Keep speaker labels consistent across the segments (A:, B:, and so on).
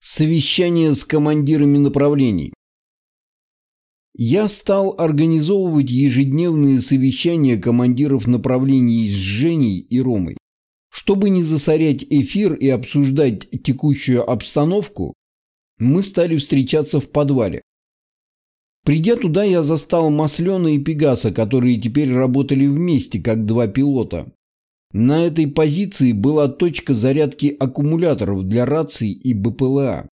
A: Совещание с командирами направлений. Я стал организовывать ежедневные совещания командиров направлений с Женей и Ромой. Чтобы не засорять эфир и обсуждать текущую обстановку, мы стали встречаться в подвале. Придя туда, я застал Маслена и Пегаса, которые теперь работали вместе, как два пилота. На этой позиции была точка зарядки аккумуляторов для раций и БПЛА.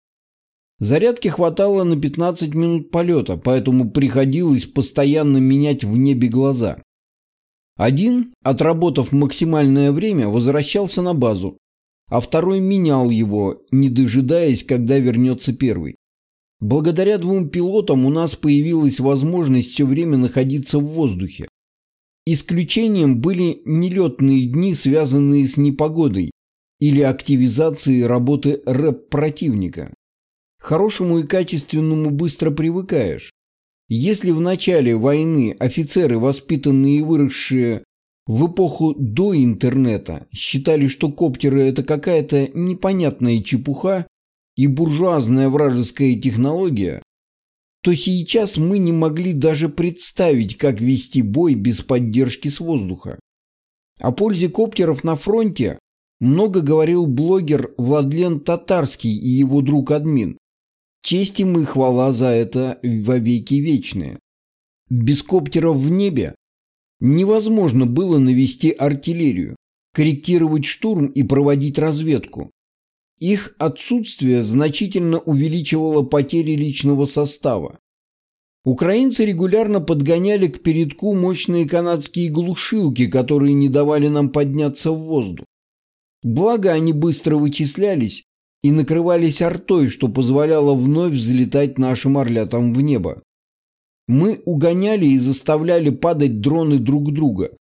A: Зарядки хватало на 15 минут полета, поэтому приходилось постоянно менять в небе глаза. Один, отработав максимальное время, возвращался на базу, а второй менял его, не дожидаясь, когда вернется первый. Благодаря двум пилотам у нас появилась возможность все время находиться в воздухе. Исключением были нелетные дни, связанные с непогодой или активизацией работы рэп противника. К хорошему и качественному быстро привыкаешь. Если в начале войны офицеры, воспитанные и выросшие в эпоху до интернета, считали, что коптеры – это какая-то непонятная чепуха и буржуазная вражеская технология, то сейчас мы не могли даже представить, как вести бой без поддержки с воздуха. О пользе коптеров на фронте много говорил блогер Владлен Татарский и его друг-админ. Честь им и хвала за это вовеки вечные. Без коптеров в небе невозможно было навести артиллерию, корректировать штурм и проводить разведку. Их отсутствие значительно увеличивало потери личного состава. Украинцы регулярно подгоняли к передку мощные канадские глушилки, которые не давали нам подняться в воздух. Благо, они быстро вычислялись и накрывались артой, что позволяло вновь взлетать нашим орлятам в небо. Мы угоняли и заставляли падать дроны друг друга.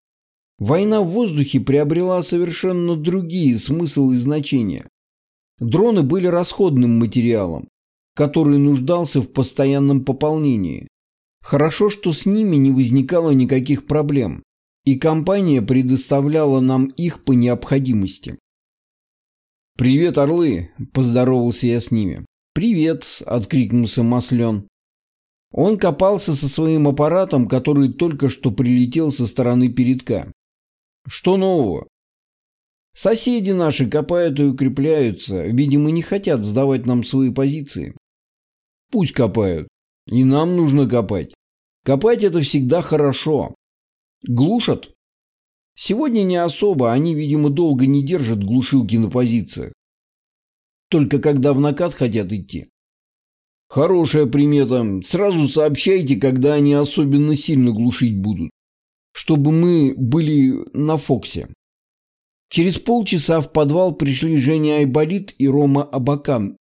A: Война в воздухе приобрела совершенно другие смысл и значения. Дроны были расходным материалом, который нуждался в постоянном пополнении. Хорошо, что с ними не возникало никаких проблем, и компания предоставляла нам их по необходимости. «Привет, орлы!» – поздоровался я с ними. «Привет!» – откликнулся Маслен. Он копался со своим аппаратом, который только что прилетел со стороны передка. «Что нового?» Соседи наши копают и укрепляются, видимо, не хотят сдавать нам свои позиции. Пусть копают. И нам нужно копать. Копать это всегда хорошо. Глушат? Сегодня не особо, они, видимо, долго не держат глушилки на позициях. Только когда в накат хотят идти. Хорошая примета. Сразу сообщайте, когда они особенно сильно глушить будут. Чтобы мы были на Фоксе. Через полчаса в подвал пришли Женя Айболит и Рома Абакан.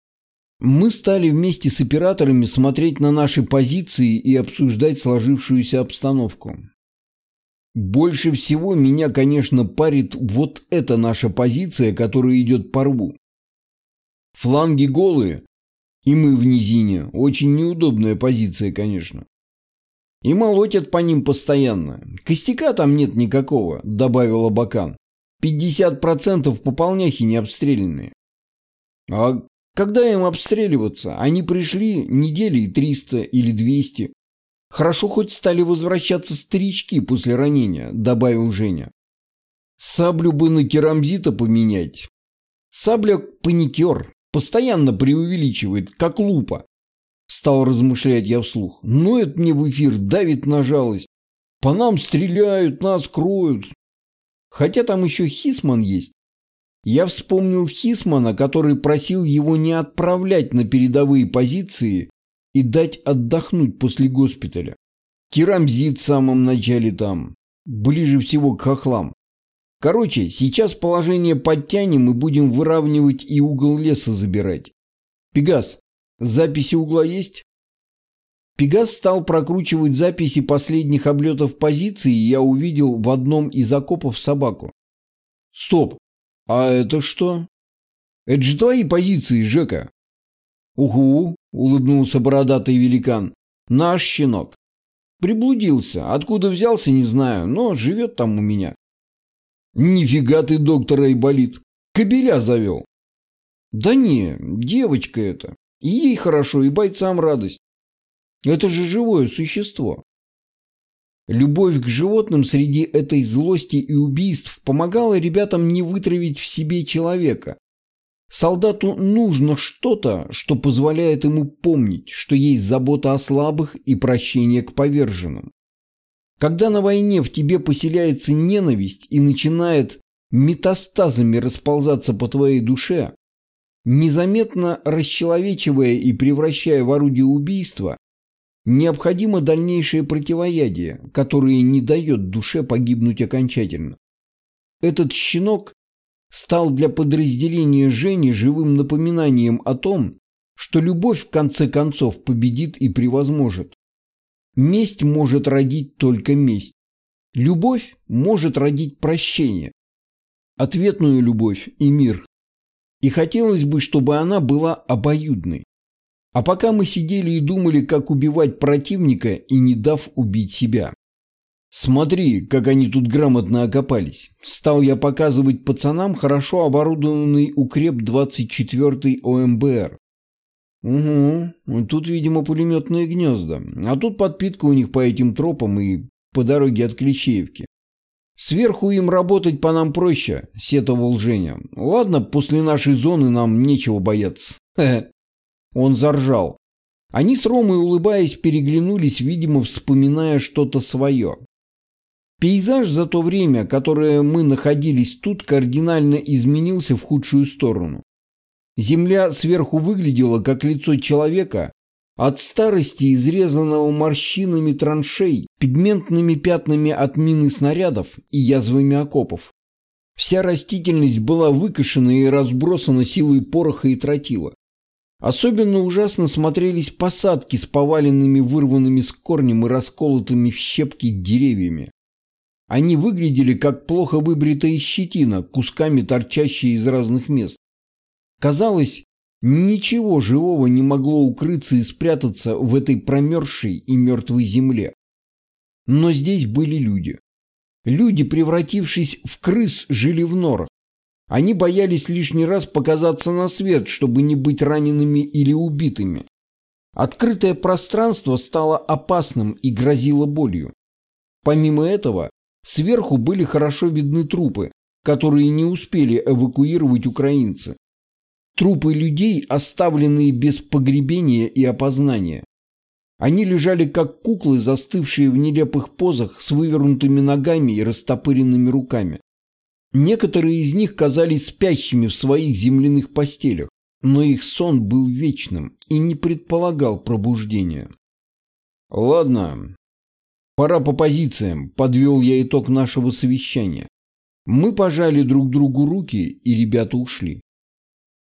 A: Мы стали вместе с операторами смотреть на наши позиции и обсуждать сложившуюся обстановку. Больше всего меня, конечно, парит вот эта наша позиция, которая идет по рву. Фланги голые, и мы в низине. Очень неудобная позиция, конечно. И молотят по ним постоянно. Костяка там нет никакого, добавила Бакан. 50% пополняхи не обстрелянные. А когда им обстреливаться? Они пришли недели 300 или 200. Хорошо хоть стали возвращаться старички после ранения, добавил Женя. Саблю бы на керамзита поменять. Сабля паникер, постоянно преувеличивает, как лупа. Стал размышлять я вслух. Но это мне в эфир давит на жалость. По нам стреляют, нас кроют. Хотя там еще Хисман есть. Я вспомнил Хисмана, который просил его не отправлять на передовые позиции и дать отдохнуть после госпиталя. Керамзит в самом начале там, ближе всего к хохлам. Короче, сейчас положение подтянем и будем выравнивать и угол леса забирать. Пегас, записи угла есть? Пегас стал прокручивать записи последних облетов позиции, и я увидел в одном из окопов собаку. Стоп, а это что? Это же твои позиции, Жека. Угу, улыбнулся бородатый великан. Наш щенок. Приблудился. Откуда взялся, не знаю, но живет там у меня. Нифига ты, доктор Айболит. Кобеля завел. Да не, девочка это. И ей хорошо, и бойцам радость. Это же живое существо. Любовь к животным среди этой злости и убийств помогала ребятам не вытравить в себе человека. Солдату нужно что-то, что позволяет ему помнить, что есть забота о слабых и прощение к поверженным. Когда на войне в тебе поселяется ненависть и начинает метастазами расползаться по твоей душе, незаметно расчеловечивая и превращая в орудие убийства, необходимо дальнейшее противоядие, которое не дает душе погибнуть окончательно. Этот щенок стал для подразделения Жени живым напоминанием о том, что любовь в конце концов победит и превозможет. Месть может родить только месть. Любовь может родить прощение. Ответную любовь и мир. И хотелось бы, чтобы она была обоюдной. А пока мы сидели и думали, как убивать противника и не дав убить себя. Смотри, как они тут грамотно окопались. Стал я показывать пацанам хорошо оборудованный укреп 24 ОМБР. Угу, тут, видимо, пулеметные гнезда. А тут подпитка у них по этим тропам и по дороге от Клещеевки. Сверху им работать по нам проще, сетовал Женя. Ладно, после нашей зоны нам нечего бояться. Он заржал. Они с Ромой, улыбаясь, переглянулись, видимо, вспоминая что-то свое. Пейзаж за то время, которое мы находились тут, кардинально изменился в худшую сторону. Земля сверху выглядела как лицо человека, от старости изрезанного морщинами траншей, пигментными пятнами от мины снарядов и язвами окопов. Вся растительность была выкошена и разбросана силой пороха и тротила. Особенно ужасно смотрелись посадки с поваленными вырванными с корнем и расколотыми в щепки деревьями. Они выглядели как плохо выбритая щетина, кусками торчащие из разных мест. Казалось, ничего живого не могло укрыться и спрятаться в этой промерзшей и мертвой земле. Но здесь были люди. Люди, превратившись в крыс, жили в норах. Они боялись лишний раз показаться на свет, чтобы не быть ранеными или убитыми. Открытое пространство стало опасным и грозило болью. Помимо этого, сверху были хорошо видны трупы, которые не успели эвакуировать украинцы. Трупы людей, оставленные без погребения и опознания. Они лежали как куклы, застывшие в нелепых позах с вывернутыми ногами и растопыренными руками. Некоторые из них казались спящими в своих земляных постелях, но их сон был вечным и не предполагал пробуждения. «Ладно, пора по позициям», – подвел я итог нашего совещания. Мы пожали друг другу руки, и ребята ушли.